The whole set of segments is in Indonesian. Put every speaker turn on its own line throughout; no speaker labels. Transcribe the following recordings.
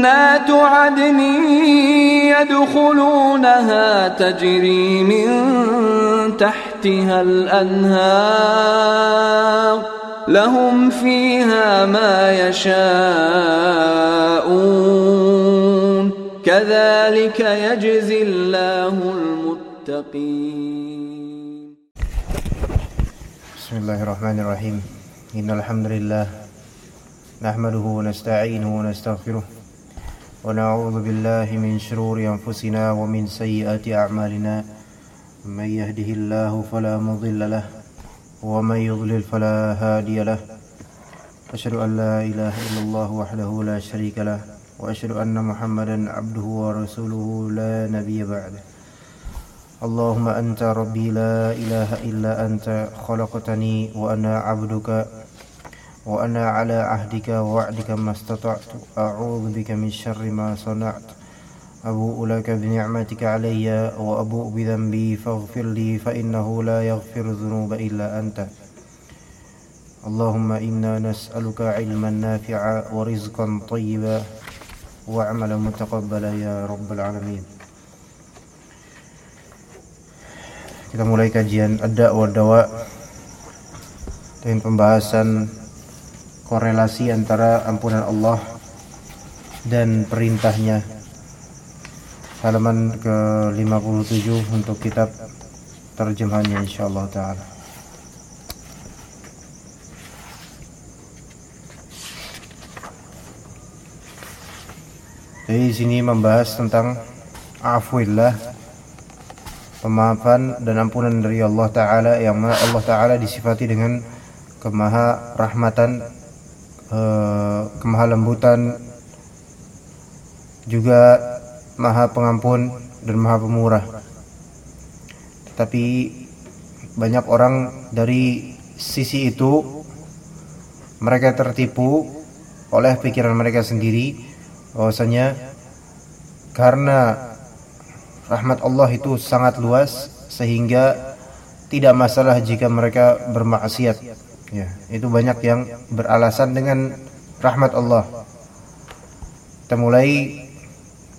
جنات عدن يدخلونها تجري من تحتها الأنهار لهم فيها ما يشاءون كذلك يجزي الله المتقين.
بسم الله الرحمن الرحيم. إن الحمد لله نحمده ونستعينه ونستغفره ونعوذ بالله من شرور أنفسنا ومن سيئات أعمالنا. من يهده الله فلا مضل له ومن يضلل فلا هادي له. أشهد أن لا إله إلا الله وحده لا شريك له وأشهد أن محمدا عبده ورسوله لا نبي بعده. اللهم أنت ربي لا إله إلا أنت خلقتني وأنا عبدك. وأنا على عهدك ووعدك ما استطعت. أعوذ بك من شر ما صنعت. أبوء لك بنعمتك علي وأبوء بذنبي فاغفر لي فإنه لا يغفر الذنوب إلا أنت. اللهم إنا نسألك علما نافعا ورزقا طيبا. وعملا متقبلا يا رب العالمين. Kita mulai kajian ada wa dengan pembahasan korelasi antara ampunan Allah dan perintahnya. Halaman ke-57 untuk kitab terjemahannya insyaallah taala. Jadi di sini membahas tentang afwillah pemaafan dan ampunan dari Allah taala yang mana Allah taala disifati dengan kemaha rahmatan eh, kemaha juga maha pengampun dan maha pemurah. Tetapi banyak orang dari sisi itu mereka tertipu oleh pikiran mereka sendiri bahwasanya karena rahmat Allah itu sangat luas sehingga tidak masalah jika mereka bermaksiat ya itu banyak yang beralasan dengan rahmat Allah. Kita mulai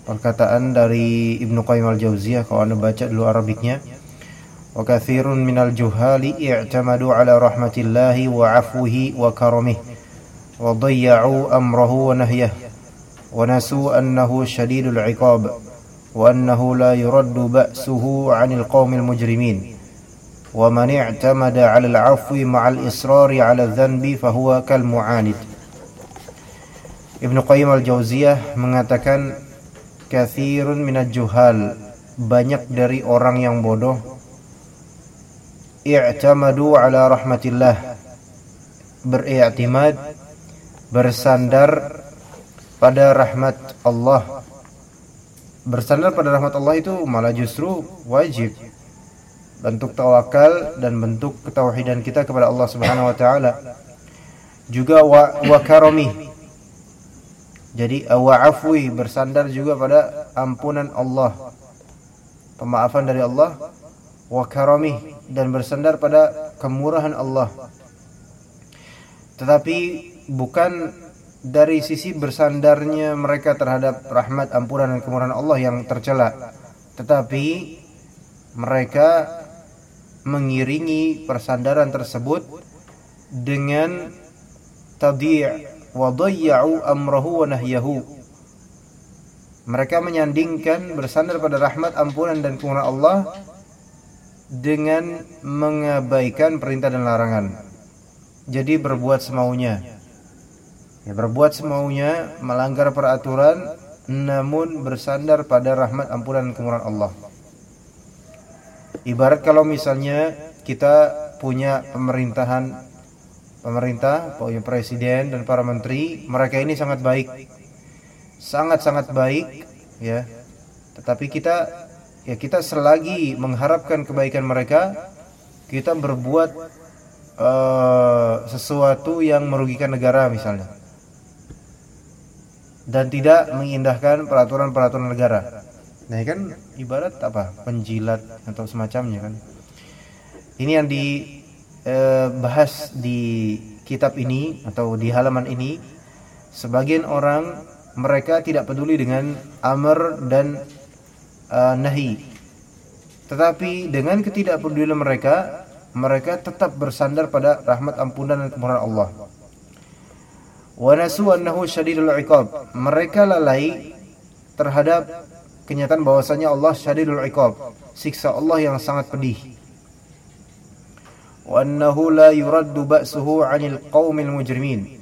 perkataan dari Ibnu Qayyim al-Jauziyah kalau Anda baca dulu Arabiknya. Wa katsirun minal juhali i'tamadu ala rahmatillahi wa afwihi wa karamih. Wa dayya'u amrahu wa nahyah. Wa nasu annahu shadidul iqab. Wa annahu la yuraddu ba'suhu 'anil qaumil mujrimin i'tamada 'ala al-'afwi ma'al israri 'ala adh-dhanbi fahuwa kal mu'anid Ibnu Qayyim al-Jauziyah mengatakan kathirun minat juhal. Banyak dari orang yang bodoh. I'tamadu ala rahmatillah. Beriktimad bersandar pada rahmat Allah. Bersandar pada rahmat Allah itu malah justru wajib bentuk tawakal dan bentuk ketauhidan kita kepada Allah Subhanahu wa taala. Juga wa, wa karomih jadi wa afwi bersandar juga pada ampunan Allah. Pemaafan dari Allah. Wa karamih dan bersandar pada kemurahan Allah. Tetapi bukan dari sisi bersandarnya mereka terhadap rahmat ampunan dan kemurahan Allah yang tercela. Tetapi mereka mengiringi persandaran tersebut dengan tadi' wa dayya'u amrahu wa nahyahu. Mereka menyandingkan bersandar pada rahmat ampunan dan kemurahan Allah dengan mengabaikan perintah dan larangan. Jadi berbuat semaunya. Ya berbuat semaunya melanggar peraturan namun bersandar pada rahmat ampunan dan kemurahan Allah ibarat kalau misalnya kita punya pemerintahan pemerintah, punya presiden dan para menteri, mereka ini sangat baik. Sangat-sangat baik ya. Tetapi kita ya kita selagi mengharapkan kebaikan mereka kita berbuat uh, sesuatu yang merugikan negara misalnya. Dan tidak mengindahkan peraturan-peraturan negara nah kan ibarat apa penjilat atau semacamnya kan ini yang dibahas di kitab ini atau di halaman ini sebagian orang mereka tidak peduli dengan amr dan uh, nahi. Tetapi dengan ketidakpedulian mereka, mereka tetap bersandar pada rahmat ampunan dan kemurahan Allah. Wa nasu annahu syadidul iqab. Mereka lalai terhadap kenyataan bahwasanya Allah syadidul iqab, siksa Allah yang sangat pedih. Wa annahu la yuraddu ba'suhu 'anil qaumil mujrimin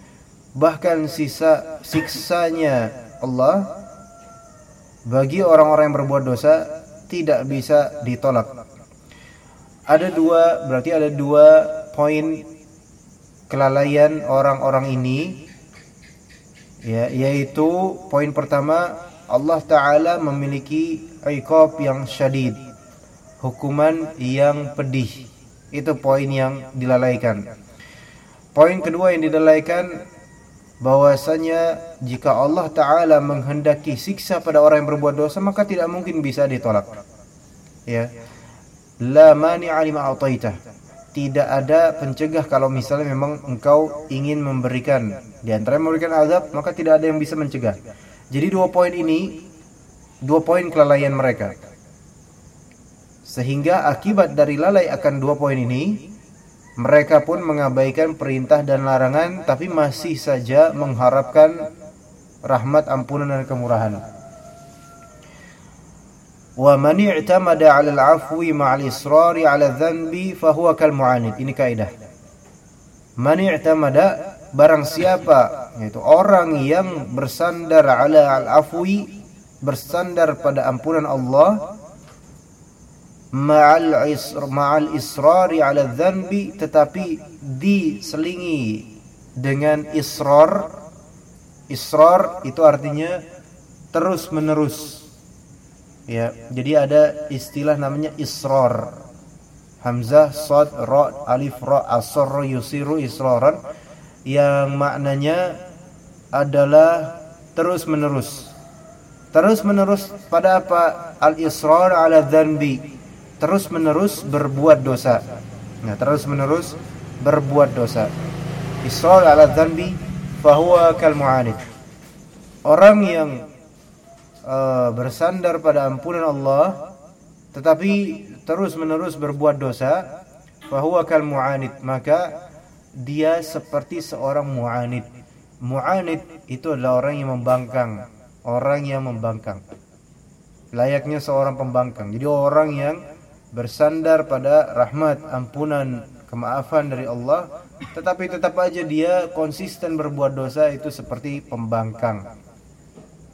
bahkan sisa siksanya Allah bagi orang-orang yang berbuat dosa tidak bisa ditolak. Ada dua, berarti ada dua poin kelalaian orang-orang ini ya yaitu poin pertama Allah taala memiliki iqab yang syadid hukuman yang pedih itu poin yang dilalaikan poin kedua yang dilalaikan bahwasanya jika Allah taala menghendaki siksa pada orang yang berbuat dosa maka tidak mungkin bisa ditolak. Ya. La mani'a lima ataitah. Tidak ada pencegah kalau misalnya memang engkau ingin memberikan di antara memberikan azab maka tidak ada yang bisa mencegah. Jadi dua poin ini dua poin kelalaian mereka. Sehingga akibat dari lalai akan dua poin ini mereka pun mengabaikan perintah dan larangan tapi masih saja mengharapkan rahmat ampunan dan kemurahan. Wa i'tamada 'ala al-'afwi ma'al israri 'ala dhanbi. Ini kaidah. Man i'tamada barang siapa yaitu orang yang bersandar 'ala al-'afwi bersandar pada ampunan Allah ma'al isr ma'al israri 'ala dzanbi tetapi diselingi dengan israr israr itu artinya terus menerus ya jadi ada istilah namanya israr. Hamzah sad ra alif ra asr yusiru israran yang maknanya adalah terus menerus terus menerus pada apa al israr ala dzanbi terus menerus berbuat dosa. Nah, terus menerus berbuat dosa. Isral ala dzanbi fahuwa kal mu'anid. Orang yang uh, bersandar pada ampunan Allah tetapi terus menerus berbuat dosa, fahuwa kal mu'anid, maka dia seperti seorang mu'anid. Mu'anid itu adalah orang yang membangkang, orang yang membangkang. Layaknya seorang pembangkang. Jadi orang yang bersandar pada rahmat, ampunan, kemaafan dari Allah, tetapi tetap aja dia konsisten berbuat dosa itu seperti pembangkang.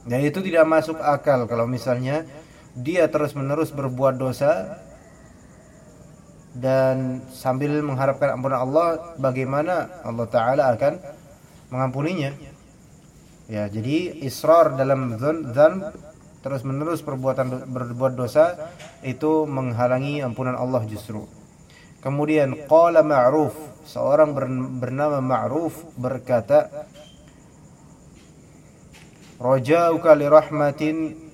Dan itu tidak masuk akal kalau misalnya dia terus-menerus berbuat dosa dan sambil mengharapkan ampunan Allah, bagaimana Allah taala akan mengampuninya? Ya, jadi israr dalam zan terus menerus perbuatan berbuat dosa itu menghalangi ampunan Allah justru. Kemudian qala Ma'ruf, seorang bernama Ma'ruf berkata Rajauka li rahmatin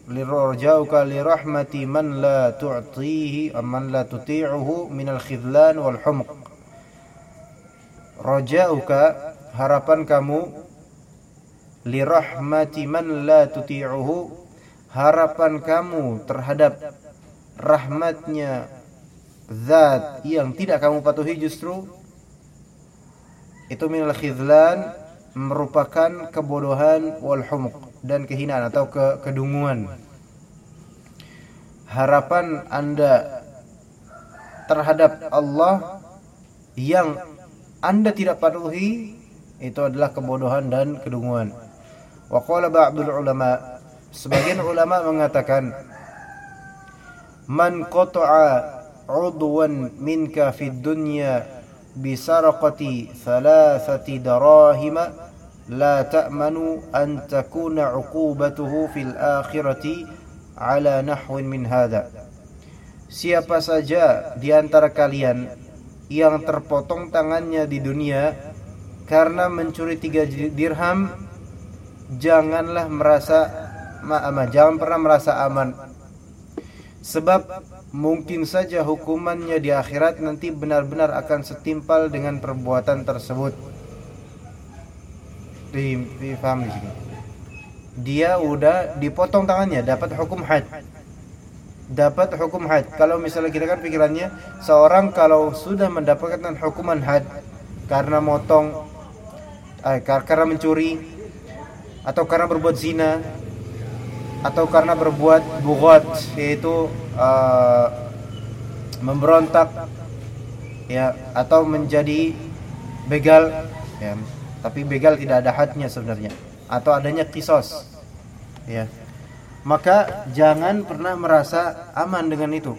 rahmati man la tu'tihi man la tuti'uhu min al-khidlan wal humq. Rajauka harapan kamu li rahmati man la tuti'uhu harapan kamu terhadap rahmatnya zat yang tidak kamu patuhi justru itu minal khidlan merupakan kebodohan wal humq dan kehinaan atau ke kedunguan harapan Anda terhadap Allah yang Anda tidak patuhi itu adalah kebodohan dan kedunguan. Wa qala ba'dul ulama Sebagian ulama mengatakan man qata'a udwan minka fid dunya bisarqati thalathati darahima la ta'manu an takuna 'uqubatuhu fil akhirati ala nahwin min hadha. Siapa saja di antara kalian yang terpotong tangannya di dunia karena mencuri tiga dirham janganlah merasa ma jangan pernah merasa aman. Sebab mungkin saja hukumannya di akhirat nanti benar-benar akan setimpal dengan perbuatan tersebut. Dipahami di sini dia udah dipotong tangannya dapat hukum had dapat hukum had kalau misalnya kita kan pikirannya seorang kalau sudah mendapatkan hukuman had karena motong eh, karena mencuri atau karena berbuat zina atau karena berbuat bugot yaitu uh, memberontak ya atau menjadi begal ya tapi begal tidak ada hadnya sebenarnya atau adanya kisos. Ya. Maka jangan pernah merasa aman dengan itu.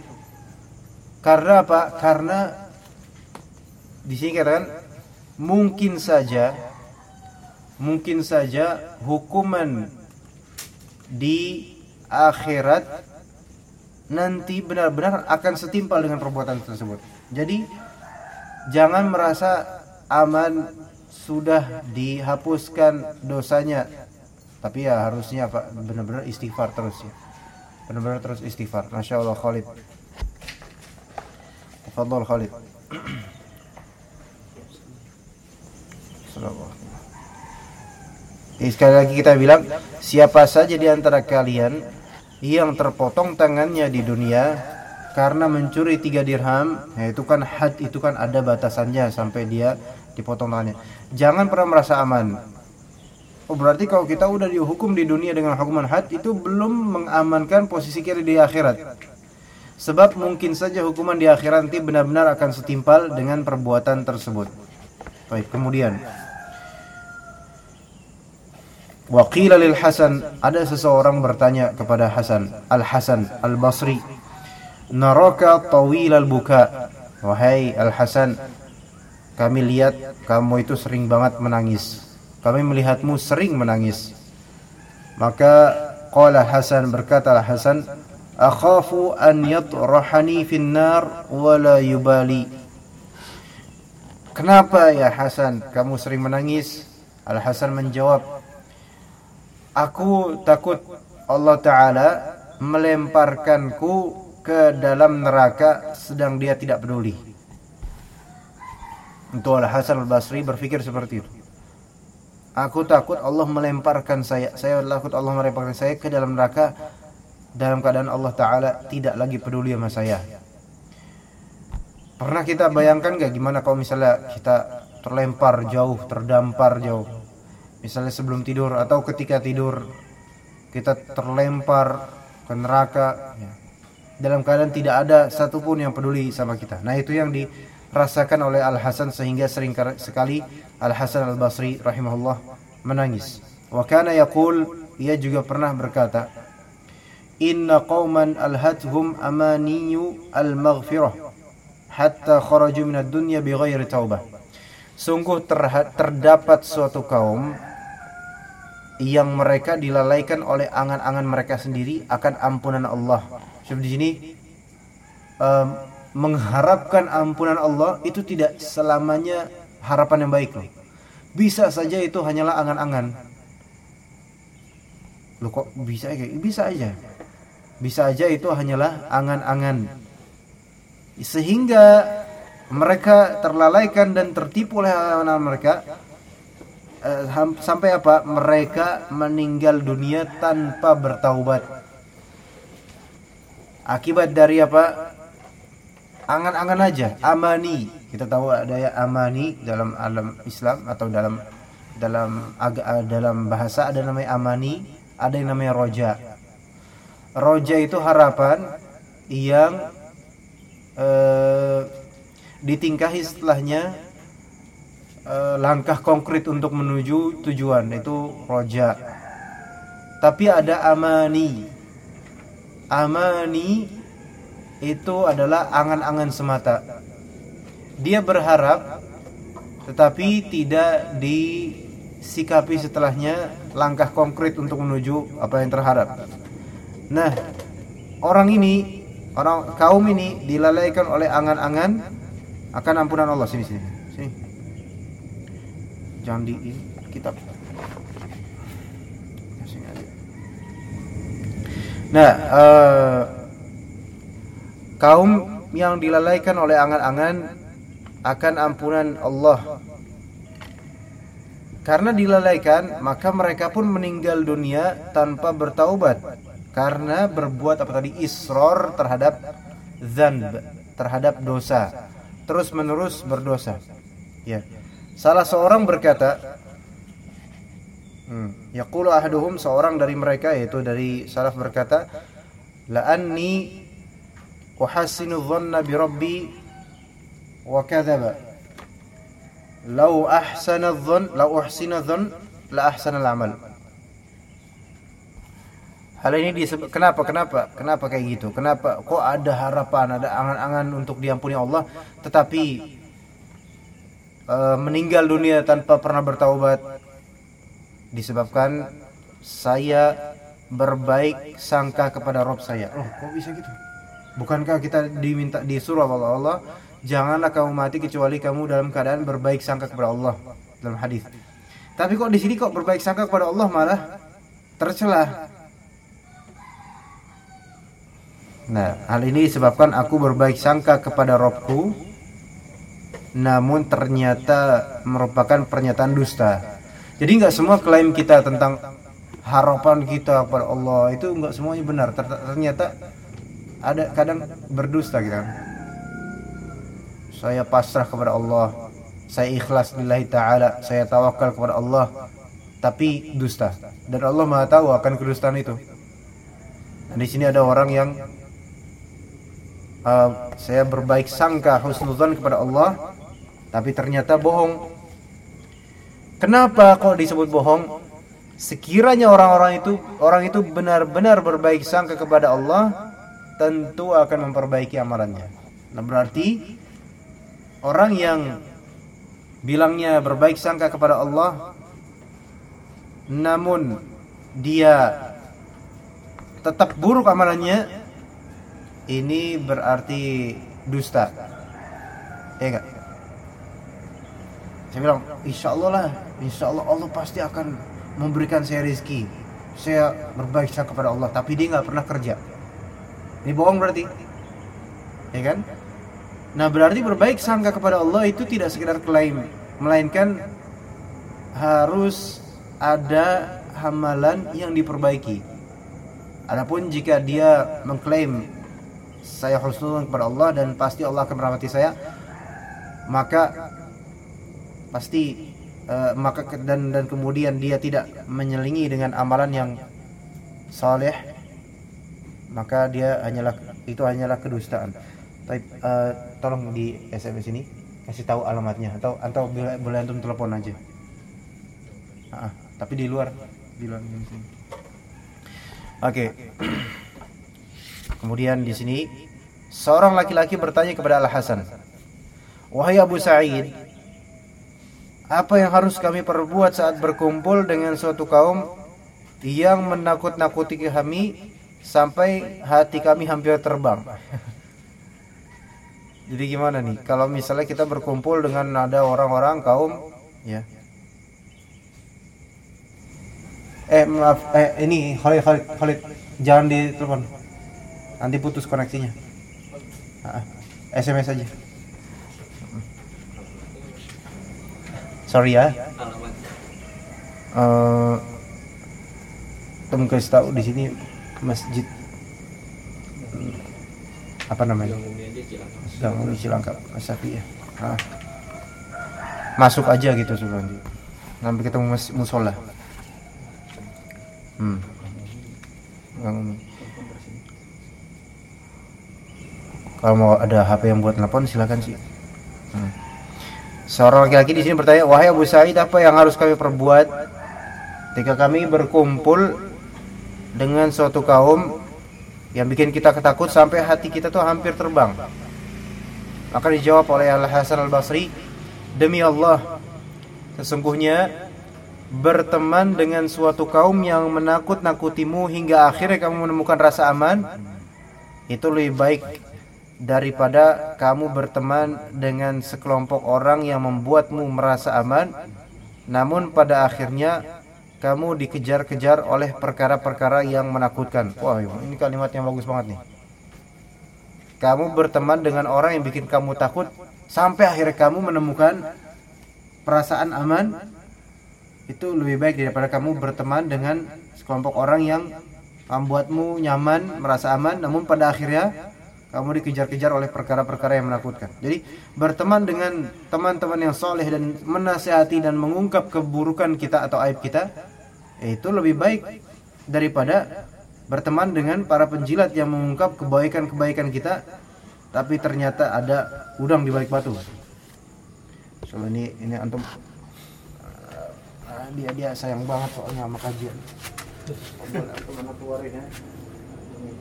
Karena apa? Karena di sini katakan mungkin saja mungkin saja hukuman di akhirat nanti benar-benar akan setimpal dengan perbuatan tersebut. Jadi jangan merasa aman sudah dihapuskan dosanya. Tapi ya harusnya Pak benar-benar istighfar terus ya. Benar-benar terus istighfar. Masya Allah Khalid. Tafadhol Khalid. Assalamualaikum. Jadi sekali lagi kita bilang siapa saja di antara kalian yang terpotong tangannya di dunia karena mencuri tiga dirham, ya itu kan had itu kan ada batasannya sampai dia dipotong tangannya. Jangan pernah merasa aman. Oh berarti kalau kita udah dihukum di dunia dengan hukuman had itu belum mengamankan posisi kita di akhirat. Sebab mungkin saja hukuman di akhirat nanti benar-benar akan setimpal dengan perbuatan tersebut. Baik, kemudian Waqila lil Hasan, ada seseorang bertanya kepada Hasan, Al Hasan Al Basri, "Naraka tawil al buka." Wahai Al Hasan, kami lihat kamu itu sering banget menangis. Kami melihatmu sering menangis. Maka qala Hasan berkata Al Hasan, "Akhafu an yatrahani fin nar wa la yubali." Kenapa ya Hasan kamu sering menangis? Al Hasan menjawab, Aku takut Allah Ta'ala melemparkanku ke dalam neraka sedang dia tidak peduli. Untuk Al Hasan Al Basri berpikir seperti itu. Aku takut Allah melemparkan saya. Saya takut Allah melemparkan saya ke dalam neraka dalam keadaan Allah Ta'ala tidak lagi peduli sama saya. Pernah kita bayangkan gak gimana kalau misalnya kita terlempar jauh, terdampar jauh misalnya sebelum tidur atau ketika tidur kita terlempar ke neraka dalam keadaan tidak ada satupun yang peduli sama kita nah itu yang dirasakan oleh Al Hasan sehingga sering sekali Al Hasan Al Basri rahimahullah menangis wa kana yaqul ia juga pernah berkata inna qauman alhathum amaniyu al maghfirah hatta kharaju min ad-dunya bighairi taubah sungguh terdapat suatu kaum yang mereka dilalaikan oleh angan-angan mereka sendiri akan ampunan Allah. Seperti di sini um, mengharapkan ampunan Allah itu tidak selamanya harapan yang baik loh. Bisa saja itu hanyalah angan-angan. Lo kok bisa aja? Bisa aja. Bisa aja itu hanyalah angan-angan. Sehingga mereka terlalaikan dan tertipu oleh angan-angan mereka eh, sampai apa mereka meninggal dunia tanpa bertaubat akibat dari apa angan-angan aja amani kita tahu ada ya amani dalam alam Islam atau dalam dalam agak eh, dalam bahasa ada namanya amani ada yang namanya roja roja itu harapan yang eh, ditingkahi setelahnya uh, langkah konkret untuk menuju tujuan itu roja. Tapi ada amani. Amani itu adalah angan-angan semata. Dia berharap tetapi tidak disikapi setelahnya langkah konkret untuk menuju apa yang terharap. Nah, orang ini orang kaum ini dilalaikan oleh angan-angan. Akan ampunan Allah. Sini sini sini. Jangan di kitab. Nah eh, kaum yang dilalaikan oleh angan-angan akan ampunan Allah. Karena dilalaikan maka mereka pun meninggal dunia tanpa bertaubat. Karena berbuat apa tadi? Isror terhadap zanb terhadap dosa. Terus menerus berdosa. Ya. Salah seorang berkata hmm, yaqulu ahaduhum seorang dari mereka yaitu dari salaf berkata la anni bi rabbi wa kadzaba law ahsana dhann law uhsina dhann la ahsana al-amal Hal ini disebut kenapa kenapa kenapa kayak gitu? Kenapa kok ada harapan, ada angan-angan untuk diampuni Allah tetapi uh, meninggal dunia tanpa pernah bertaubat disebabkan saya berbaik sangka kepada Rob saya. Oh, kok bisa gitu? Bukankah kita diminta disuruh oleh Allah, janganlah kamu mati kecuali kamu dalam keadaan berbaik sangka kepada Allah dalam hadis. Tapi kok di sini kok berbaik sangka kepada Allah malah tercelah Nah, hal ini disebabkan aku berbaik sangka kepada Robku, namun ternyata merupakan pernyataan dusta. Jadi nggak semua klaim kita tentang harapan kita kepada Allah itu nggak semuanya benar. Ternyata ada kadang berdusta kita. Saya pasrah kepada Allah, saya ikhlas lillahi taala, saya tawakal kepada Allah, tapi dusta. Dan Allah Maha tahu akan kedustaan itu. Dan di sini ada orang yang uh, saya berbaik sangka husnuzan kepada Allah tapi ternyata bohong kenapa kok disebut bohong sekiranya orang-orang itu orang itu benar-benar berbaik sangka kepada Allah tentu akan memperbaiki amalannya. Nah berarti orang yang bilangnya berbaik sangka kepada Allah namun dia tetap buruk amalannya ini berarti dusta. Ya enggak saya bilang insya Allah lah insya Allah Allah pasti akan memberikan saya rezeki. Saya berbaik sangka kepada Allah tapi dia nggak pernah kerja ini bohong berarti. Ya kan? Nah berarti berbaik sangka kepada Allah itu tidak sekedar klaim melainkan harus ada hamalan yang diperbaiki. Adapun jika dia mengklaim saya husnuzon kepada Allah dan pasti Allah akan merahmati saya maka pasti uh, maka dan dan kemudian dia tidak menyelingi dengan amalan yang saleh maka dia hanyalah itu hanyalah kedustaan. Tapi uh, tolong di SMS ini kasih tahu alamatnya atau atau boleh, boleh antum telepon aja. Uh, tapi di luar di luar sini. Oke. Okay. Kemudian di sini seorang laki-laki bertanya kepada Al Hasan, "Wahai Abu Sa'id, apa yang harus kami perbuat saat berkumpul dengan suatu kaum yang menakut-nakuti kami sampai hati kami hampir terbang?" Jadi gimana nih? Kalau misalnya kita berkumpul dengan ada orang-orang kaum ya. Eh maaf eh ini Khalid Khalid Khalid jangan ditelepon. Nanti putus koneksinya. Ah, SMS aja. Sorry ya. Uh, temu kasih tahu di sini masjid. Apa namanya? Gang Cilangkap Masafi ya. Ah. masuk aja gitu sebelum nanti. Ketemu mas musola. Hmm. Gang Kalau mau ada HP yang buat telepon silakan sih. Hmm. Seorang laki-laki di sini bertanya, "Wahai Abu Sa'id, apa yang harus kami perbuat? Ketika kami berkumpul dengan suatu kaum yang bikin kita ketakut sampai hati kita tuh hampir terbang?" Maka dijawab oleh Al Hasan Al Basri, "Demi Allah, sesungguhnya berteman dengan suatu kaum yang menakut-nakutimu hingga akhirnya kamu menemukan rasa aman itu lebih baik daripada kamu berteman dengan sekelompok orang yang membuatmu merasa aman namun pada akhirnya kamu dikejar-kejar oleh perkara-perkara yang menakutkan. Wah, ini kalimat yang bagus banget nih. Kamu berteman dengan orang yang bikin kamu takut sampai akhirnya kamu menemukan perasaan aman itu lebih baik daripada kamu berteman dengan sekelompok orang yang membuatmu nyaman, merasa aman namun pada akhirnya kamu dikejar-kejar oleh perkara-perkara yang menakutkan. Jadi berteman dengan teman-teman yang soleh dan menasihati dan mengungkap keburukan kita atau aib kita itu lebih baik daripada berteman dengan para penjilat yang mengungkap kebaikan-kebaikan kita tapi ternyata ada udang di balik batu. So ini ini antum uh, dia dia sayang banget soalnya sama kajian.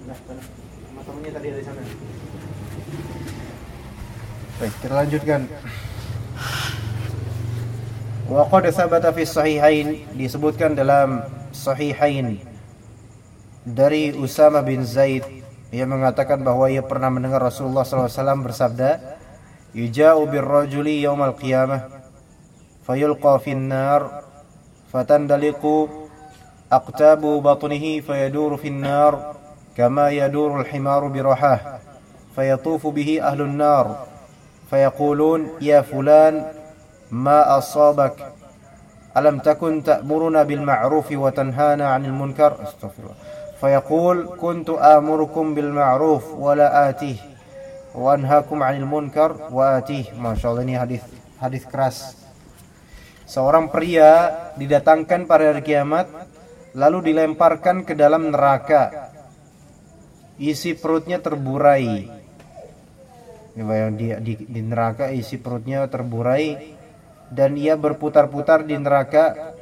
Nah. Baik, kita lanjutkan. Wa qad thabata fi sahihain disebutkan dalam sahihain dari Usama bin Zaid. Ia mengatakan bahwa ia pernah mendengar Rasulullah SAW bersabda yuja'u birrajuli yaumal qiyamah fayulqa fin nar fatandaliqu aqtabu batnihi fayaduru fin nar kama yaduru al-himaru birahah fayatufu bihi ahlun nar fayaqulun ya fulan ما أصابك ألم تكن تأمرنا بالمعروف وتنهانا عن المنكر استغفر الله فيقول كنت آمركم بالمعروف ولا آتيه وأنهاكم عن المنكر وآتيه ما شاء الله ini hadis hadis keras seorang pria didatangkan pada hari kiamat lalu dilemparkan ke dalam neraka isi perutnya terburai. Yang di, di, di neraka isi perutnya terburai dan ia berputar-putar di neraka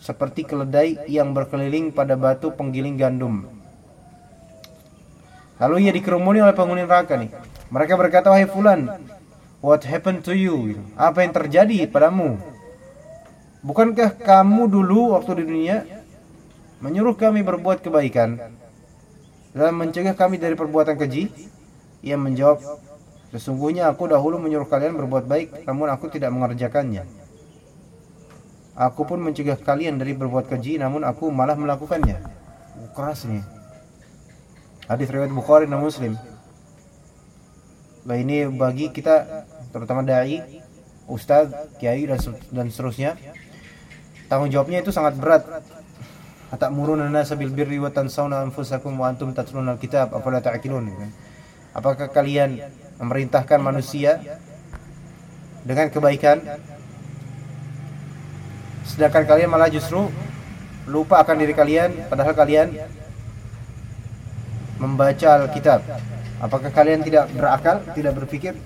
seperti keledai yang berkeliling pada batu penggiling gandum. Lalu ia dikerumuni oleh penghuni neraka nih. Mereka berkata, "Wahai fulan, what happened to you?" Apa yang terjadi padamu? Bukankah kamu dulu waktu di dunia menyuruh kami berbuat kebaikan dan mencegah kami dari perbuatan keji? Ia menjawab, sesungguhnya aku dahulu menyuruh kalian berbuat baik, namun aku tidak mengerjakannya. Aku pun mencegah kalian dari berbuat keji, namun aku malah melakukannya. Keras nih. Hadis riwayat Bukhari dan Muslim. Nah ini bagi kita, terutama dai, ustadz, kiai dan dan seterusnya, tanggung jawabnya itu sangat berat atamuruna nasa bil birri wa tansawna anfusakum wa antum tatluna alkitab afala ta'qilun apakah kalian memerintahkan manusia dengan kebaikan. Sedangkan kalian malah justru lupa akan diri kalian padahal kalian membaca Alkitab. Apakah kalian tidak berakal tidak berpikir?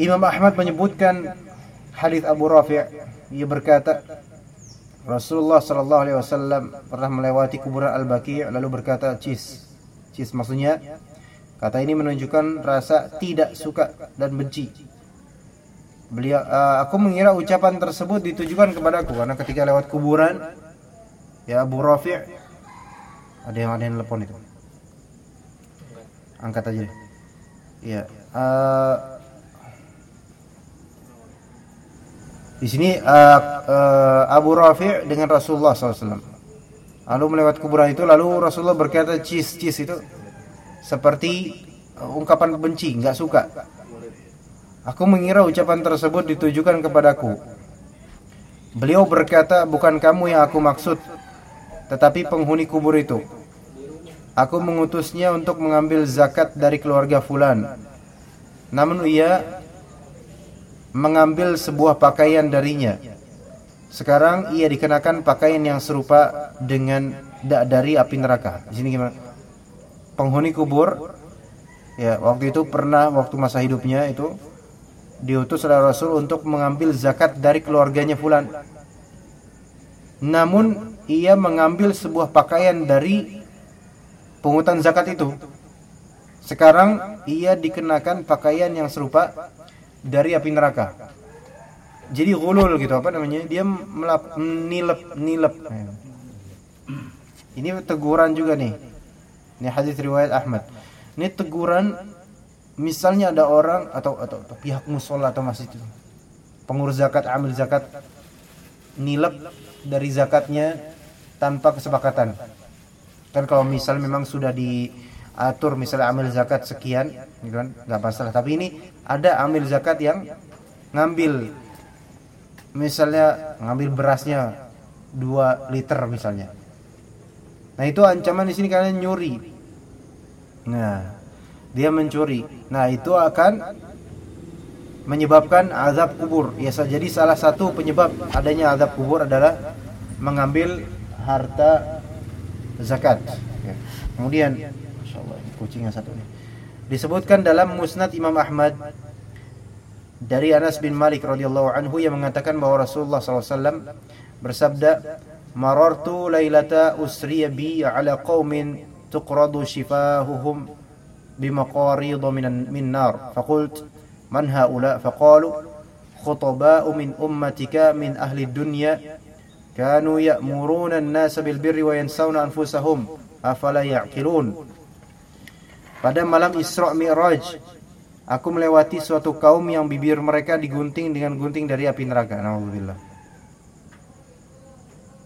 Imam Ahmad menyebutkan hadis Abu Rafi' ia berkata Rasulullah Shallallahu Alaihi Wasallam pernah melewati kuburan Al-Baqi lalu berkata cis, cis maksudnya kata ini menunjukkan rasa tidak suka dan benci. Beliau, uh, aku mengira ucapan tersebut ditujukan kepadaku karena ketika lewat kuburan ya Abu Rafi' ada yang ada yang telepon itu. Angkat aja. Iya. Uh, Di sini uh, uh, Abu Rafi' dengan Rasulullah SAW. Lalu melewat kuburan itu, lalu Rasulullah berkata cis cis itu seperti uh, ungkapan benci, nggak suka. Aku mengira ucapan tersebut ditujukan kepadaku. Beliau berkata, bukan kamu yang aku maksud, tetapi penghuni kubur itu. Aku mengutusnya untuk mengambil zakat dari keluarga fulan. Namun ia mengambil sebuah pakaian darinya. Sekarang ia dikenakan pakaian yang serupa dengan dari api neraka. Di sini gimana? Penghuni kubur ya waktu itu pernah waktu masa hidupnya itu diutus oleh Rasul untuk mengambil zakat dari keluarganya fulan. Namun ia mengambil sebuah pakaian dari pungutan zakat itu. Sekarang ia dikenakan pakaian yang serupa dari api neraka. Jadi gulul gitu apa namanya? Dia melap, nilep nilep. Ini teguran juga nih. Ini hadis riwayat Ahmad. Ini teguran misalnya ada orang atau atau, atau pihak musola atau masjid itu pengurus zakat amil zakat nilep dari zakatnya tanpa kesepakatan. Kan kalau misal memang sudah diatur misalnya amil zakat sekian gitu kan nggak masalah. Tapi ini ada amil zakat yang ngambil. Misalnya ngambil berasnya 2 liter misalnya. Nah itu ancaman di sini kalian nyuri nah dia mencuri. Nah, itu akan menyebabkan azab kubur. Ya, jadi salah satu penyebab adanya azab kubur adalah mengambil harta zakat. Ya. Kemudian, kucing yang satu ini. Disebutkan dalam Musnad Imam Ahmad dari Anas bin Malik radhiyallahu anhu yang mengatakan bahwa Rasulullah SAW bersabda, "Marartu lailata usriya bi ala qaumin tuqradu shifahuhum بمقاريض من من نار فقلت من هؤلاء فقالوا خطباء من أمتك من أهل الدنيا كانوا يأمرون الناس بالبر وينسون أنفسهم أفلا يعقلون Pada malam Isra Mi'raj Aku melewati suatu kaum yang bibir mereka digunting dengan gunting dari api neraka Alhamdulillah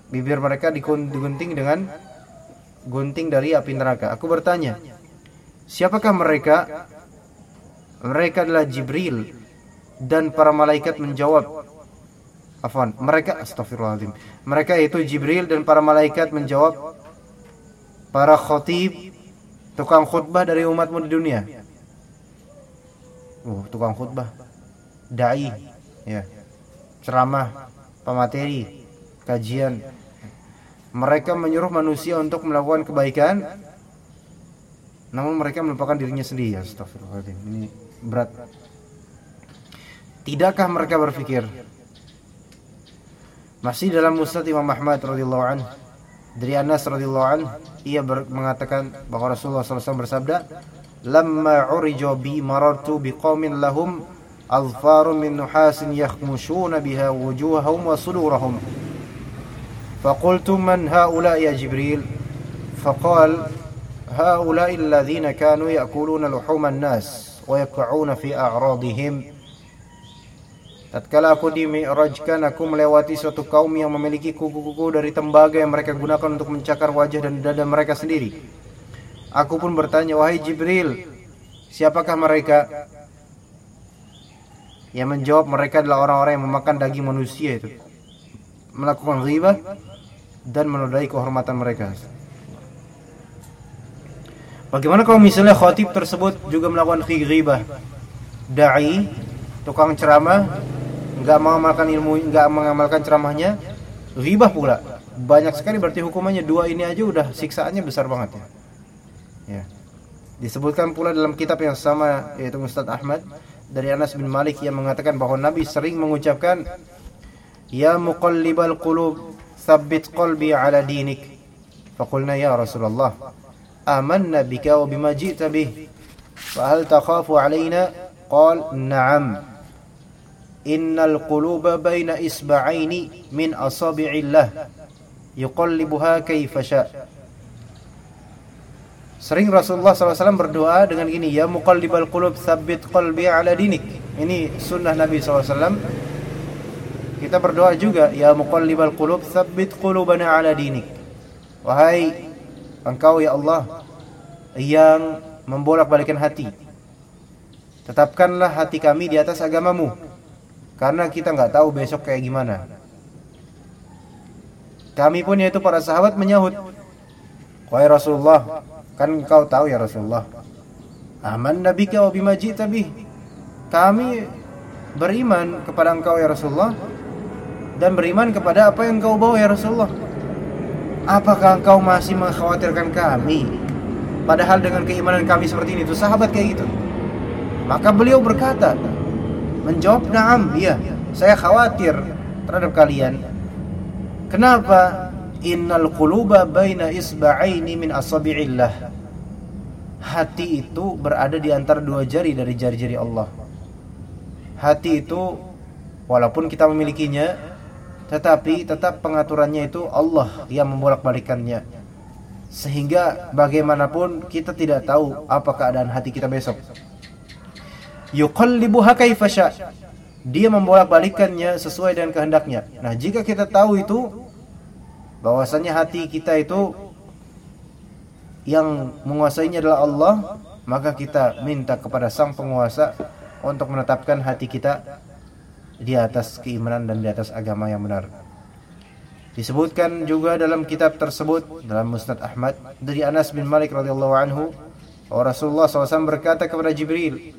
Bibir mereka digunting dengan gunting dari api neraka Aku bertanya Siapakah mereka? Mereka adalah Jibril dan para malaikat menjawab Afwan, mereka astagfirullahaladzim. Mereka itu Jibril dan para malaikat menjawab para khotib tukang khutbah dari umatmu di dunia. Oh, tukang khutbah. Dai, ya. Ceramah, pemateri, kajian. Mereka menyuruh manusia untuk melakukan kebaikan namun mereka melupakan dirinya sendiri astagfirullahaladzim. Ini berat. Tidakkah mereka berpikir? Masih dalam musnad Imam Ahmad radhiyallahu an dari Anas radhiyallahu an ia mengatakan bahwa Rasulullah SAW bersabda lamma urijo bi marartu biqaumin lahum azfarun min nuhasin yakhmushuna biha wujuhahum wa sudurahum فقلت من هؤلاء يا جبريل فقال هؤلاء الذين كانوا يأكلون لحوم الناس ويقعون في أعراضهم Tatkala aku dimi'rajkan aku melewati suatu kaum yang memiliki kuku-kuku dari tembaga yang mereka gunakan untuk mencakar wajah dan dada mereka sendiri. Aku pun bertanya, "Wahai Jibril, siapakah mereka?" Yang menjawab, "Mereka adalah orang-orang yang memakan daging manusia itu." Melakukan ghibah dan menodai kehormatan mereka. Bagaimana kalau misalnya khotib tersebut juga melakukan ghibah? Dai, tukang ceramah, nggak mengamalkan ilmu, nggak mengamalkan ceramahnya, ghibah pula. Banyak sekali berarti hukumannya dua ini aja udah siksaannya besar banget ya. Ya. Disebutkan pula dalam kitab yang sama yaitu Ustaz Ahmad dari Anas bin Malik yang mengatakan bahwa Nabi sering mengucapkan Ya muqallibal qulub tsabbit qalbi ala dinik. Faqulna ya Rasulullah آمنا بك وبما جئت به فهل تخاف علينا قال نعم إن القلوب بين إصبعين من أصابع الله يقلبها كيف شاء Sering Rasulullah SAW berdoa dengan gini, Ya muqallibal qulub thabbit qalbi ala dinik. Ini sunnah Nabi SAW. kita berdoa juga, Ya muqallibal qulub thabbit qulubana ala dinik. Wahai Engkau ya Allah yang membolak-balikan hati. Tetapkanlah hati kami di atas agamamu. Karena kita nggak tahu besok kayak gimana. Kami pun yaitu para sahabat menyahut. Wahai Rasulullah, kan engkau tahu ya Rasulullah. Aman nabika wa bima Kami beriman kepada engkau ya Rasulullah dan beriman kepada apa yang engkau bawa ya Rasulullah. Apakah engkau masih mengkhawatirkan kami? Padahal dengan keimanan kami seperti ini, itu sahabat kayak gitu. Maka beliau berkata, menjawab, "Na'am, iya, saya khawatir terhadap kalian." Kenapa? Innal quluba baina isba'aini min asabi'illah. Hati itu berada di antara dua jari dari jari-jari Allah. Hati itu walaupun kita memilikinya tetapi tetap pengaturannya itu Allah yang membolak-balikannya. Sehingga bagaimanapun kita tidak tahu apa keadaan hati kita besok. Yuqallibuha kaifa dia membolak-balikannya sesuai dengan kehendaknya. Nah jika kita tahu itu bahwasanya hati kita itu yang menguasainya adalah Allah maka kita minta kepada sang penguasa untuk menetapkan hati kita di atas keimanan dan di atas agama yang benar. Disebutkan juga dalam kitab tersebut dalam Musnad Ahmad dari Anas bin Malik radhiyallahu anhu Rasulullah SAW berkata kepada Jibril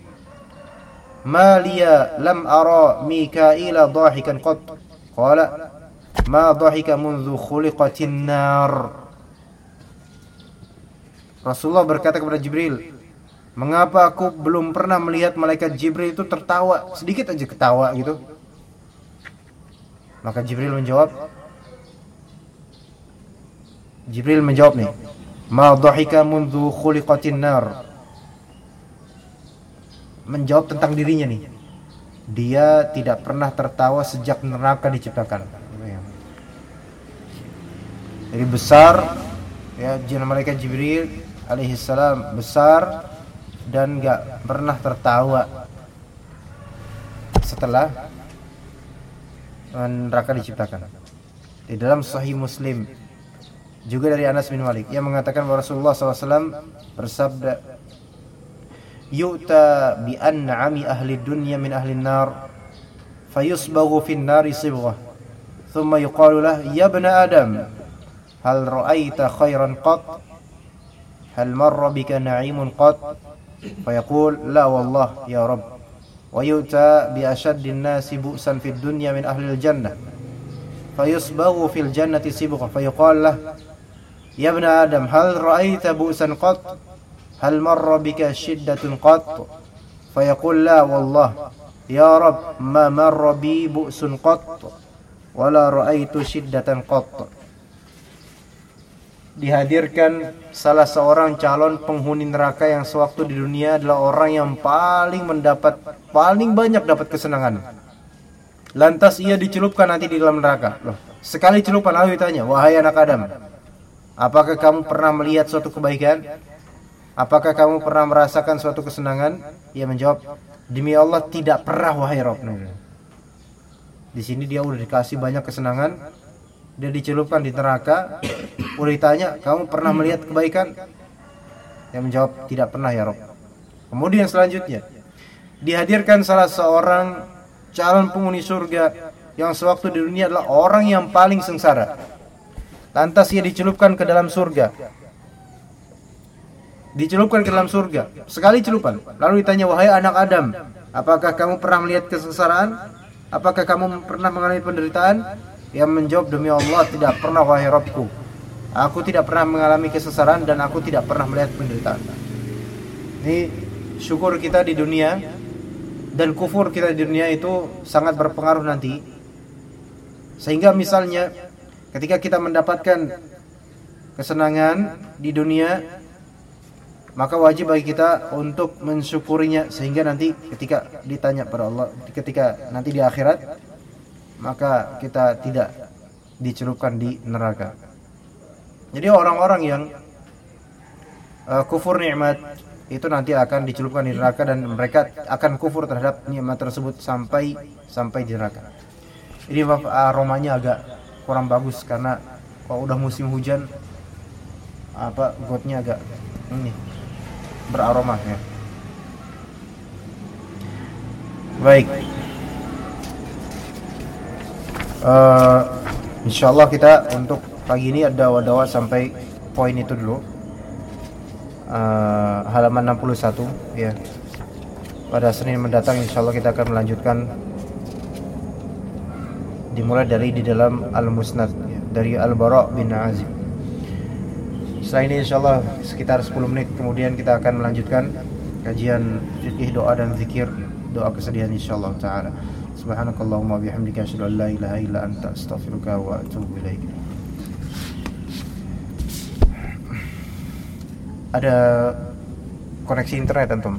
Ma liya lam ara Mikaila dhahikan qat. Qala Ma dhahika mundu khuliqatin nar. Rasulullah berkata kepada Jibril, "Mengapa aku belum pernah melihat malaikat Jibril itu tertawa sedikit aja ketawa gitu?" Maka Jibril menjawab, Jibril menjawab nih, "Ma dhahika mundu khuliqatin nar." Menjawab tentang dirinya nih. Dia tidak pernah tertawa sejak neraka diciptakan. Jadi besar ya jin malaikat Jibril alaihissalam besar dan gak pernah tertawa setelah neraka diciptakan. Di dalam Sahih Muslim juga dari Anas bin Malik yang mengatakan bahwa Rasulullah SAW bersabda, "Yu'ta bi an'ami ahli dunya min ahli nar, fayusbaghu fin nari sibghah, thumma yuqalu lah, ya bna Adam, hal ra'aita khairan qat? Hal marra bika na'imun qat?" فيقول لا والله يا رب. ويؤتى بأشد الناس بؤسا في الدنيا من أهل الجنة. فيصبغ في الجنة صبغة. فيقال له يا ابن آدم هل رأيت بؤسا قط؟ هل مر بك شدة قط؟ فيقول لا والله يا رب ما مر بي بؤس قط ولا رأيت شدة قط. Dihadirkan salah seorang calon penghuni neraka yang sewaktu di dunia adalah orang yang paling mendapat paling banyak dapat kesenangan. Lantas ia dicelupkan nanti di dalam neraka. Loh, sekali celupan lalu ditanya, "Wahai anak Adam, apakah kamu pernah melihat suatu kebaikan? Apakah kamu pernah merasakan suatu kesenangan?" Ia menjawab, "Demi Allah tidak pernah wahai Rabb." Di sini dia udah dikasih banyak kesenangan, dia dicelupkan di neraka udah ditanya kamu pernah melihat kebaikan? Yang menjawab tidak pernah ya Rob. Kemudian selanjutnya dihadirkan salah seorang calon penghuni surga yang sewaktu di dunia adalah orang yang paling sengsara. Lantas ia dicelupkan ke dalam surga. Dicelupkan ke dalam surga. Sekali celupan. Lalu ditanya wahai anak Adam apakah kamu pernah melihat kesengsaraan? Apakah kamu pernah mengalami penderitaan? Yang menjawab demi Allah tidak pernah wahai Rabbku aku tidak pernah mengalami kesesaran dan aku tidak pernah melihat penderitaan. Ini syukur kita di dunia dan kufur kita di dunia itu sangat berpengaruh nanti. Sehingga misalnya ketika kita mendapatkan kesenangan di dunia maka wajib bagi kita untuk mensyukurinya. Sehingga nanti ketika ditanya pada Allah ketika nanti di akhirat maka kita tidak dicelupkan di neraka. Jadi orang-orang yang uh, kufur nikmat itu nanti akan dicelupkan di neraka dan mereka akan kufur terhadap nikmat tersebut sampai sampai di neraka. Ini aromanya agak kurang bagus karena kalau udah musim hujan apa gotnya agak ini beraroma ya. Baik uh, insyaallah kita untuk pagi ini ada dawa sampai poin itu dulu. Uh, halaman 61 ya. Pada Senin mendatang insyaallah kita akan melanjutkan dimulai dari di dalam Al-Musnad dari Al-Bara bin Azib. Setelah ini insyaallah sekitar 10 menit kemudian kita akan melanjutkan kajian fikih doa dan zikir doa kesedihan insyaallah taala. Subhanakallahumma bihamdika asyhadu an la ilaha illa anta astaghfiruka wa atubu ilaik. Ada koneksi internet antum?